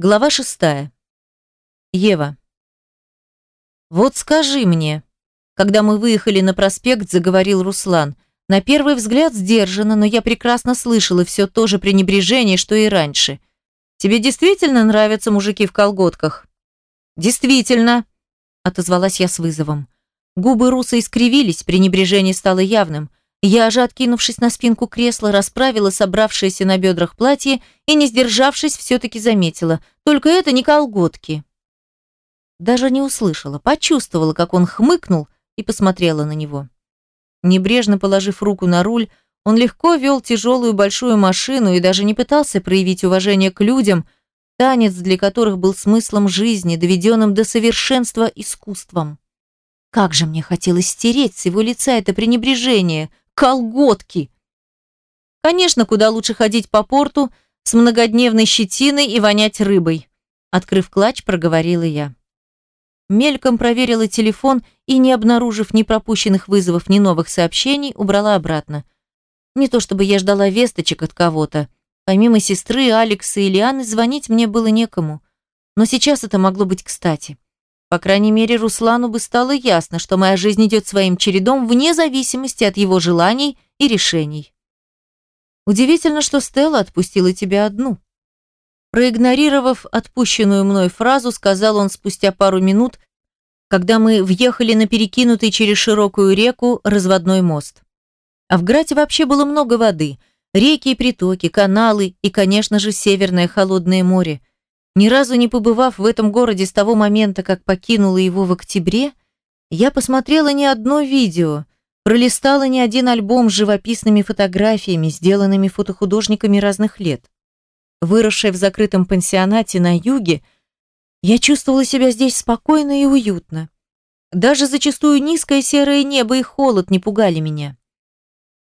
Глава шестая. Ева. «Вот скажи мне», когда мы выехали на проспект, заговорил Руслан. На первый взгляд сдержанно, но я прекрасно слышала все то же пренебрежение, что и раньше. «Тебе действительно нравятся мужики в колготках?» «Действительно», – отозвалась я с вызовом. Губы Руса искривились, пренебрежение стало явным. Я же, откинувшись на спинку кресла, расправила собравшееся на бедрах платье и, не сдержавшись, все-таки заметила. Только это не колготки. Даже не услышала, почувствовала, как он хмыкнул и посмотрела на него. Небрежно положив руку на руль, он легко вел тяжелую большую машину и даже не пытался проявить уважение к людям, танец для которых был смыслом жизни, доведенным до совершенства искусством. Как же мне хотелось стереть с его лица это пренебрежение, колготки. Конечно, куда лучше ходить по порту с многодневной щетиной и вонять рыбой. Открыв клатч, проговорила я. Мельком проверила телефон и, не обнаружив ни пропущенных вызовов, ни новых сообщений, убрала обратно. Не то чтобы я ждала весточек от кого-то. Помимо сестры, Алекса и Лианы, звонить мне было некому. Но сейчас это могло быть кстати. По крайней мере, Руслану бы стало ясно, что моя жизнь идет своим чередом вне зависимости от его желаний и решений. Удивительно, что Стелла отпустила тебя одну. Проигнорировав отпущенную мной фразу, сказал он спустя пару минут, когда мы въехали на перекинутый через широкую реку разводной мост. А в Грате вообще было много воды. Реки и притоки, каналы и, конечно же, Северное холодное море. Ни разу не побывав в этом городе с того момента, как покинула его в октябре, я посмотрела ни одно видео, пролистала ни один альбом с живописными фотографиями, сделанными фотохудожниками разных лет. Выросшая в закрытом пансионате на юге, я чувствовала себя здесь спокойно и уютно. Даже зачастую низкое серое небо и холод не пугали меня.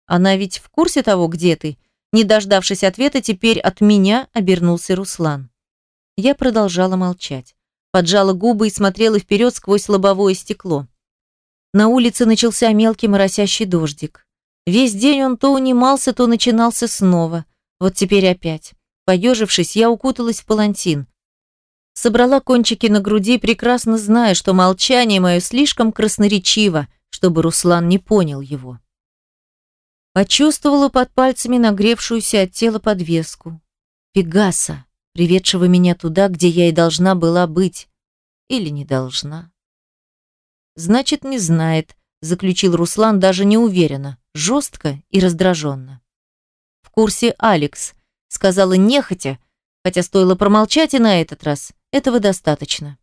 Она ведь в курсе того, где ты? Не дождавшись ответа, теперь от меня обернулся Руслан. Я продолжала молчать. Поджала губы и смотрела вперед сквозь лобовое стекло. На улице начался мелкий моросящий дождик. Весь день он то унимался, то начинался снова. Вот теперь опять. Поежившись, я укуталась в палантин. Собрала кончики на груди, прекрасно зная, что молчание мое слишком красноречиво, чтобы Руслан не понял его. Почувствовала под пальцами нагревшуюся от тела подвеску. Пегаса приведшего меня туда, где я и должна была быть. Или не должна. Значит, не знает, заключил Руслан даже не уверенно, жестко и раздраженно. В курсе Алекс сказала нехотя, хотя стоило промолчать и на этот раз. Этого достаточно.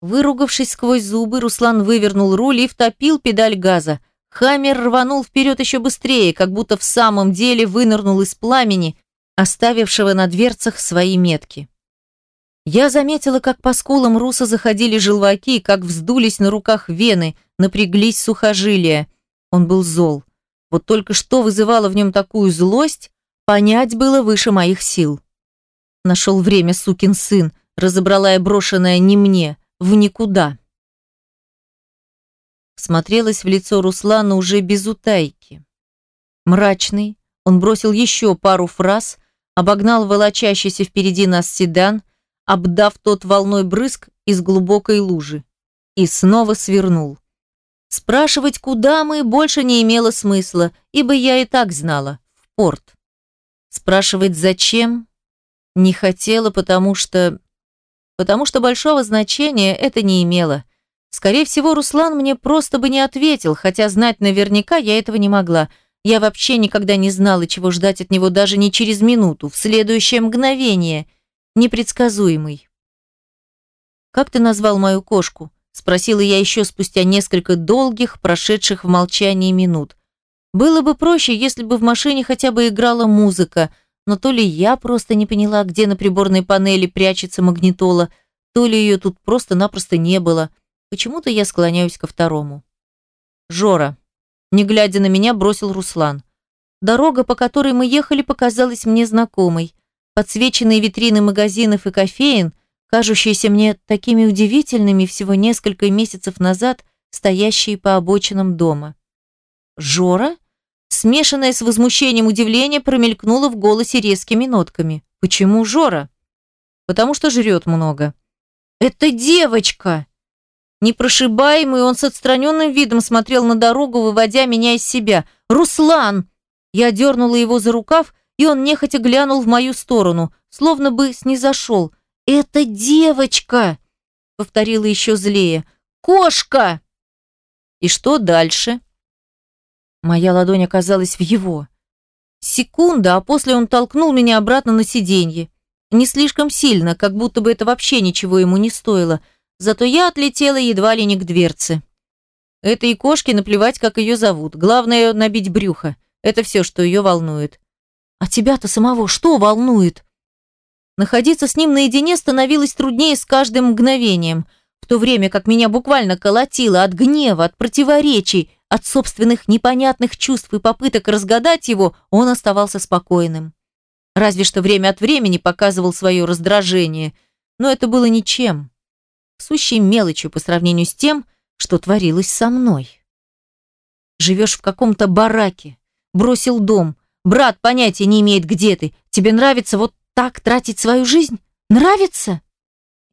Выругавшись сквозь зубы, Руслан вывернул руль и втопил педаль газа. Хаммер рванул вперед еще быстрее, как будто в самом деле вынырнул из пламени, оставившего на дверцах свои метки. Я заметила, как по скулам Руса заходили желваки, как вздулись на руках вены, напряглись сухожилия. Он был зол. Вот только что вызывало в нем такую злость, понять было выше моих сил. Нашел время, сукин сын, разобрала я брошенное не мне, в никуда. Смотрелась в лицо Руслана уже без утайки. Мрачный, он бросил еще пару фраз, обогнал волочащийся впереди нас седан, обдав тот волной брызг из глубокой лужи, и снова свернул. Спрашивать, куда мы, больше не имело смысла, ибо я и так знала, в порт. Спрашивать, зачем, не хотела, потому что... Потому что большого значения это не имело. Скорее всего, Руслан мне просто бы не ответил, хотя знать наверняка я этого не могла – я вообще никогда не знала, чего ждать от него даже не через минуту, в следующее мгновение. Непредсказуемый. «Как ты назвал мою кошку?» – спросила я еще спустя несколько долгих, прошедших в молчании минут. Было бы проще, если бы в машине хотя бы играла музыка, но то ли я просто не поняла, где на приборной панели прячется магнитола, то ли ее тут просто-напросто не было. Почему-то я склоняюсь ко второму. «Жора», не глядя на меня, бросил Руслан. Дорога, по которой мы ехали, показалась мне знакомой. Подсвеченные витрины магазинов и кофеин, кажущиеся мне такими удивительными всего несколько месяцев назад, стоящие по обочинам дома. «Жора?» Смешанное с возмущением удивление промелькнуло в голосе резкими нотками. «Почему Жора?» Потому что жрет много. «Это девочка!» Непрошибаемый, он с отстраненным видом смотрел на дорогу, выводя меня из себя. «Руслан!» Я дернула его за рукав, и он нехотя глянул в мою сторону, словно бы снизошел. «Это девочка!» — повторила еще злее. «Кошка!» «И что дальше?» Моя ладонь оказалась в его. Секунда, а после он толкнул меня обратно на сиденье. Не слишком сильно, как будто бы это вообще ничего ему не стоило — Зато я отлетела едва ли не к дверце. Этой кошке наплевать, как ее зовут. Главное – набить брюхо. Это все, что ее волнует. А тебя-то самого что волнует? Находиться с ним наедине становилось труднее с каждым мгновением, в то время как меня буквально колотило от гнева, от противоречий, от собственных непонятных чувств и попыток разгадать его, он оставался спокойным. Разве что время от времени показывал свое раздражение, но это было ничем сущей мелочью по сравнению с тем, что творилось со мной. Живешь в каком-то бараке, бросил дом, брат понятия не имеет, где ты. Тебе нравится вот так тратить свою жизнь? Нравится?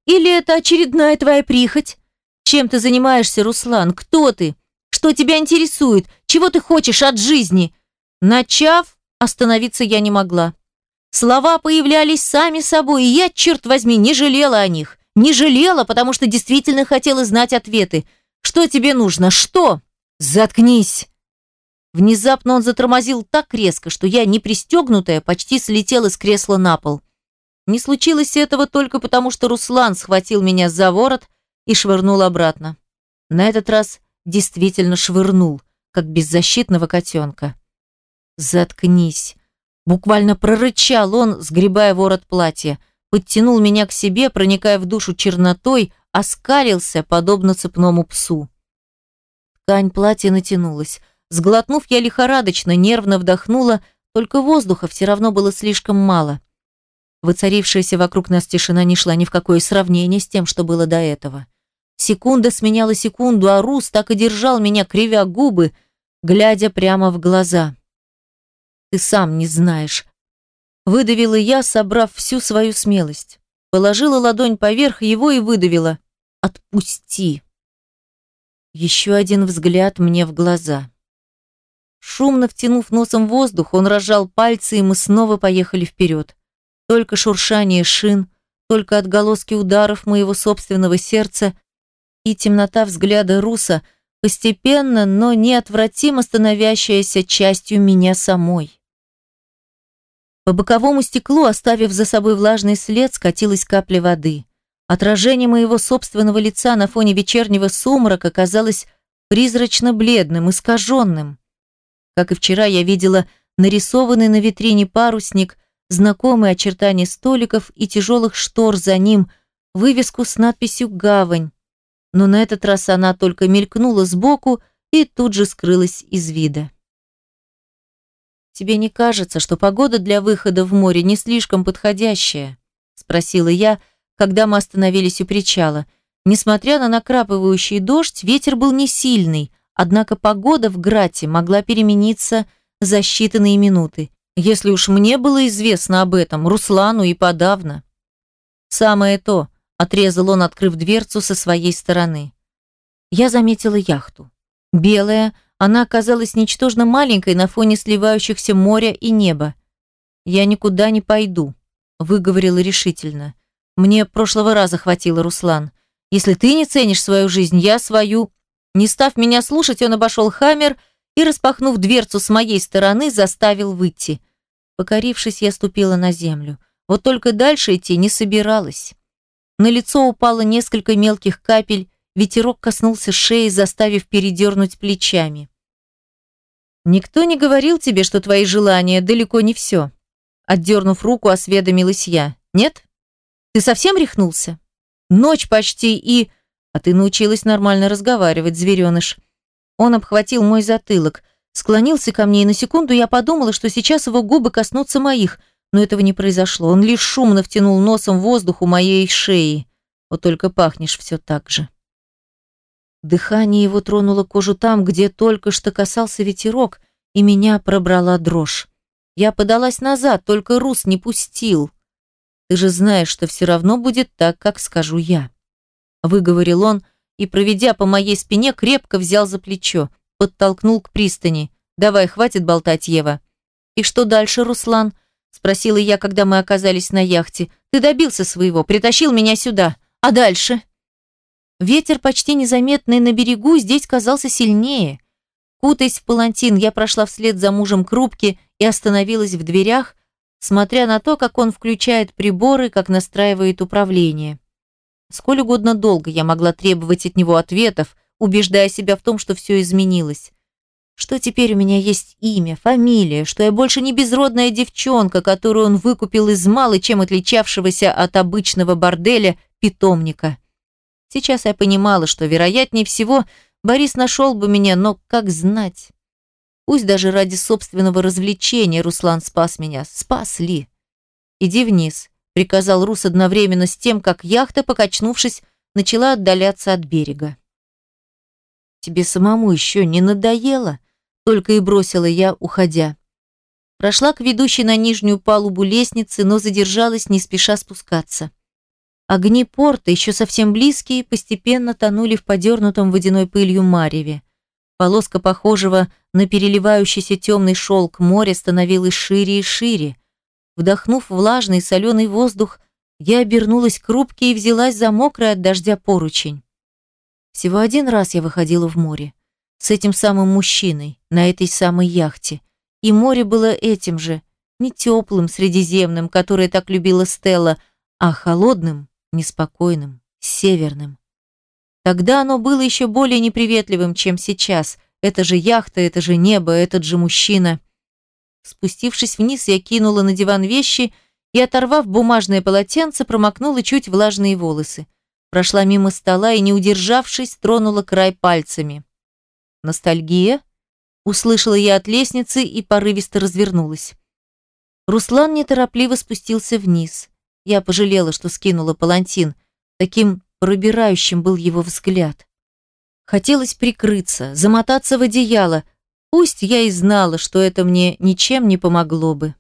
Или это очередная твоя прихоть? Чем ты занимаешься, Руслан? Кто ты? Что тебя интересует? Чего ты хочешь от жизни? Начав, остановиться я не могла. Слова появлялись сами собой, и я, черт возьми, не жалела о них. Не жалела, потому что действительно хотела знать ответы. Что тебе нужно? Что? Заткнись. Внезапно он затормозил так резко, что я, не пристегнутая, почти слетела с кресла на пол. Не случилось этого только потому, что Руслан схватил меня за ворот и швырнул обратно. На этот раз действительно швырнул, как беззащитного котенка. «Заткнись!» Буквально прорычал он, сгребая ворот платья подтянул меня к себе, проникая в душу чернотой, оскалился, подобно цепному псу. Ткань платья натянулась. Сглотнув, я лихорадочно, нервно вдохнула, только воздуха все равно было слишком мало. Воцарившаяся вокруг нас тишина не шла ни в какое сравнение с тем, что было до этого. Секунда сменяла секунду, а Рус так и держал меня, кривя губы, глядя прямо в глаза. «Ты сам не знаешь, Выдавила я, собрав всю свою смелость. Положила ладонь поверх его и выдавила. «Отпусти!» Еще один взгляд мне в глаза. Шумно втянув носом воздух, он разжал пальцы, и мы снова поехали вперед. Только шуршание шин, только отголоски ударов моего собственного сердца и темнота взгляда Руса, постепенно, но неотвратимо становящаяся частью меня самой. По боковому стеклу, оставив за собой влажный след, скатилась капля воды. Отражение моего собственного лица на фоне вечернего сумрака казалось призрачно бледным, искаженным. Как и вчера, я видела нарисованный на витрине парусник, знакомые очертания столиков и тяжелых штор за ним, вывеску с надписью «Гавань». Но на этот раз она только мелькнула сбоку и тут же скрылась из вида. «Тебе не кажется, что погода для выхода в море не слишком подходящая?» – спросила я, когда мы остановились у причала. Несмотря на накрапывающий дождь, ветер был не сильный, однако погода в Грате могла перемениться за считанные минуты. Если уж мне было известно об этом, Руслану и подавно. «Самое то», – отрезал он, открыв дверцу со своей стороны. Я заметила яхту. Белая, она оказалась ничтожно маленькой на фоне сливающихся моря и неба. «Я никуда не пойду», – выговорила решительно. «Мне прошлого раза хватило, Руслан. Если ты не ценишь свою жизнь, я свою...» Не став меня слушать, он обошел Хаммер и, распахнув дверцу с моей стороны, заставил выйти. Покорившись, я ступила на землю. Вот только дальше идти не собиралась. На лицо упало несколько мелких капель, Ветерок коснулся шеи, заставив передернуть плечами. «Никто не говорил тебе, что твои желания далеко не все?» Отдернув руку, осведомилась я. «Нет? Ты совсем рехнулся? Ночь почти и...» «А ты научилась нормально разговаривать, звереныш». Он обхватил мой затылок, склонился ко мне, и на секунду я подумала, что сейчас его губы коснутся моих, но этого не произошло. Он лишь шумно втянул носом воздух у моей шеи. Вот только пахнешь все так же. Дыхание его тронуло кожу там, где только что касался ветерок, и меня пробрала дрожь. Я подалась назад, только Рус не пустил. Ты же знаешь, что все равно будет так, как скажу я. Выговорил он и, проведя по моей спине, крепко взял за плечо, подтолкнул к пристани. Давай, хватит болтать, Ева. И что дальше, Руслан? Спросила я, когда мы оказались на яхте. Ты добился своего, притащил меня сюда. А дальше? Ветер, почти незаметный на берегу, здесь казался сильнее. Кутаясь в палантин, я прошла вслед за мужем к рубке и остановилась в дверях, смотря на то, как он включает приборы, как настраивает управление. Сколь угодно долго я могла требовать от него ответов, убеждая себя в том, что все изменилось. Что теперь у меня есть имя, фамилия, что я больше не безродная девчонка, которую он выкупил из мало чем отличавшегося от обычного борделя питомника. Сейчас я понимала, что, вероятнее всего, Борис нашел бы меня, но как знать? Пусть даже ради собственного развлечения Руслан спас меня. Спас ли? «Иди вниз», — приказал Рус одновременно с тем, как яхта, покачнувшись, начала отдаляться от берега. «Тебе самому еще не надоело?» Только и бросила я, уходя. Прошла к ведущей на нижнюю палубу лестницы, но задержалась, не спеша спускаться. Огни порта, еще совсем близкие, постепенно тонули в подернутом водяной пылью мареве. Полоска похожего на переливающийся темный шелк моря становилась шире и шире. Вдохнув влажный соленый воздух, я обернулась к рубке и взялась за мокрый от дождя поручень. Всего один раз я выходила в море с этим самым мужчиной на этой самой яхте. И море было этим же, не теплым, средиземным, которое так любила Стелла, а холодным, неспокойным, северным. Тогда оно было еще более неприветливым, чем сейчас. Это же яхта, это же небо, этот же мужчина. Спустившись вниз, я кинула на диван вещи и, оторвав бумажное полотенце, промокнула чуть влажные волосы. Прошла мимо стола и, не удержавшись, тронула край пальцами. Ностальгия? Услышала я от лестницы и порывисто развернулась. Руслан неторопливо спустился вниз. Я пожалела, что скинула палантин. Таким пробирающим был его взгляд. Хотелось прикрыться, замотаться в одеяло. Пусть я и знала, что это мне ничем не помогло бы.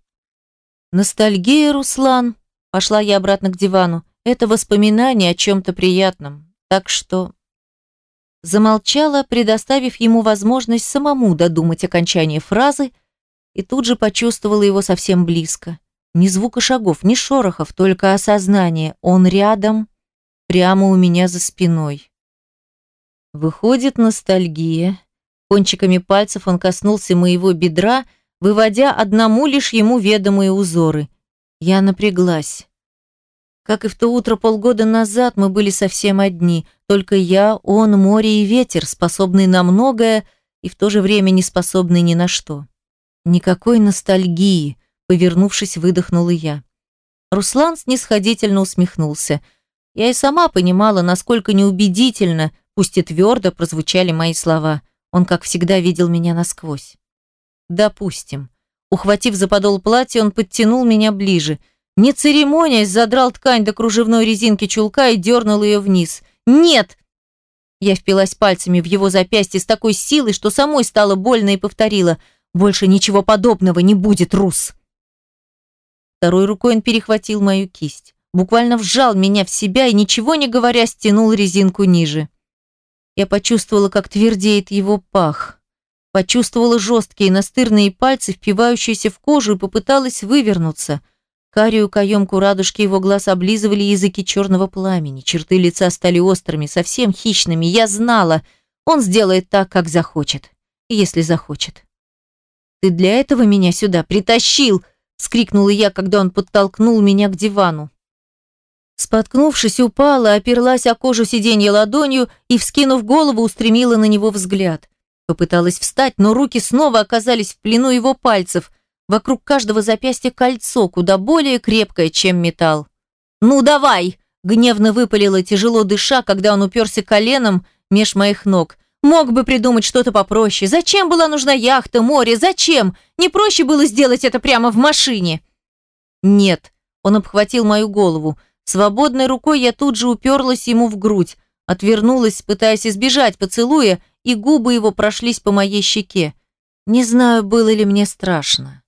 Ностальгия, Руслан. Пошла я обратно к дивану. Это воспоминание о чем-то приятном. Так что замолчала, предоставив ему возможность самому додумать окончание фразы, и тут же почувствовала его совсем близко. Ни звука шагов, ни шорохов, только осознание. Он рядом, прямо у меня за спиной. Выходит ностальгия. Кончиками пальцев он коснулся моего бедра, выводя одному лишь ему ведомые узоры. Я напряглась. Как и в то утро полгода назад мы были совсем одни, только я, он, море и ветер, способный на многое и в то же время не способный ни на что. Никакой ностальгии, повернувшись, выдохнула я. Руслан снисходительно усмехнулся. Я и сама понимала, насколько неубедительно, пусть и твердо прозвучали мои слова. Он, как всегда, видел меня насквозь. Допустим. Ухватив за подол платья, он подтянул меня ближе – не церемонясь, задрал ткань до кружевной резинки чулка и дернул ее вниз. «Нет!» Я впилась пальцами в его запястье с такой силой, что самой стало больно и повторила. «Больше ничего подобного не будет, Рус!» Второй рукой он перехватил мою кисть. Буквально вжал меня в себя и, ничего не говоря, стянул резинку ниже. Я почувствовала, как твердеет его пах. Почувствовала жесткие настырные пальцы, впивающиеся в кожу, и попыталась вывернуться – Карию каемку радужки его глаз облизывали языки черного пламени. Черты лица стали острыми, совсем хищными. Я знала, он сделает так, как захочет. Если захочет. «Ты для этого меня сюда притащил!» — вскрикнула я, когда он подтолкнул меня к дивану. Споткнувшись, упала, оперлась о кожу сиденья ладонью и, вскинув голову, устремила на него взгляд. Попыталась встать, но руки снова оказались в плену его пальцев. Вокруг каждого запястья кольцо, куда более крепкое, чем металл. «Ну давай!» – гневно выпалила, тяжело дыша, когда он уперся коленом меж моих ног. «Мог бы придумать что-то попроще. Зачем была нужна яхта, море? Зачем? Не проще было сделать это прямо в машине?» «Нет», – он обхватил мою голову. Свободной рукой я тут же уперлась ему в грудь, отвернулась, пытаясь избежать поцелуя, и губы его прошлись по моей щеке. Не знаю, было ли мне страшно.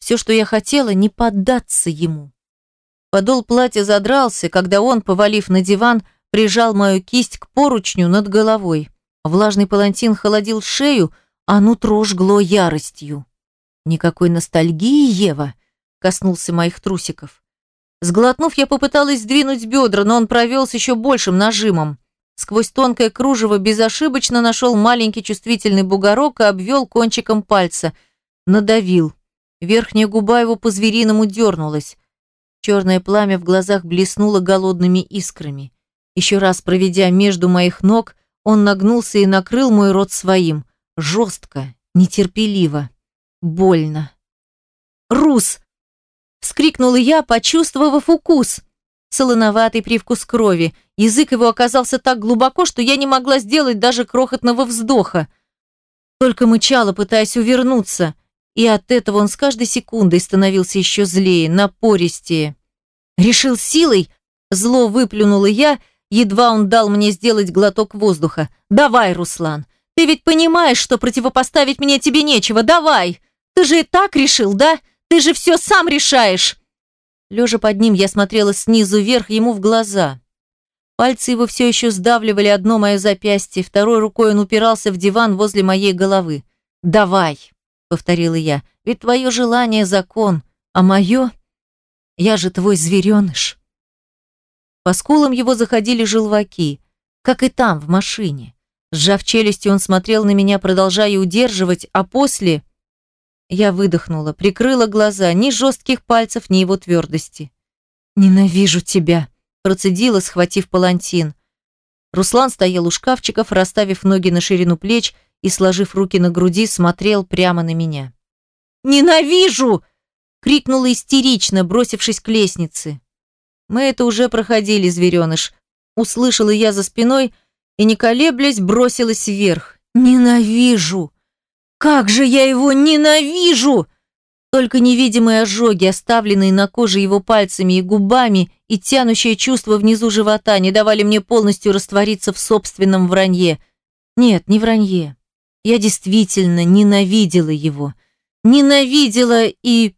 Все, что я хотела, не поддаться ему. Подол платья задрался, когда он, повалив на диван, прижал мою кисть к поручню над головой. Влажный палантин холодил шею, а нутро жгло яростью. «Никакой ностальгии, Ева!» — коснулся моих трусиков. Сглотнув, я попыталась сдвинуть бедра, но он провел с еще большим нажимом. Сквозь тонкое кружево безошибочно нашел маленький чувствительный бугорок и обвел кончиком пальца. Надавил. Верхняя губа его по-звериному дернулась. Черное пламя в глазах блеснуло голодными искрами. Еще раз проведя между моих ног, он нагнулся и накрыл мой рот своим. Жестко, нетерпеливо, больно. «Рус!» — вскрикнула я, почувствовав укус. Солоноватый привкус крови. Язык его оказался так глубоко, что я не могла сделать даже крохотного вздоха. Только мычала, пытаясь увернуться. И от этого он с каждой секундой становился еще злее, напористее. Решил силой, зло выплюнула я, едва он дал мне сделать глоток воздуха. «Давай, Руслан, ты ведь понимаешь, что противопоставить мне тебе нечего, давай! Ты же и так решил, да? Ты же все сам решаешь!» Лежа под ним, я смотрела снизу вверх ему в глаза. Пальцы его все еще сдавливали одно мое запястье, второй рукой он упирался в диван возле моей головы. «Давай!» повторила я. «Ведь твое желание – закон, а мое – я же твой звереныш». По скулам его заходили желваки, как и там, в машине. Сжав челюсти, он смотрел на меня, продолжая удерживать, а после... Я выдохнула, прикрыла глаза, ни жестких пальцев, ни его твердости. «Ненавижу тебя», – процедила, схватив палантин. Руслан стоял у шкафчиков, расставив ноги на ширину плеч и, сложив руки на груди, смотрел прямо на меня. «Ненавижу!» — крикнула истерично, бросившись к лестнице. «Мы это уже проходили, звереныш», — услышала я за спиной и, не колеблясь, бросилась вверх. «Ненавижу! Как же я его ненавижу!» Только невидимые ожоги, оставленные на коже его пальцами и губами, и тянущее чувство внизу живота не давали мне полностью раствориться в собственном вранье. Нет, не вранье. Я действительно ненавидела его. Ненавидела и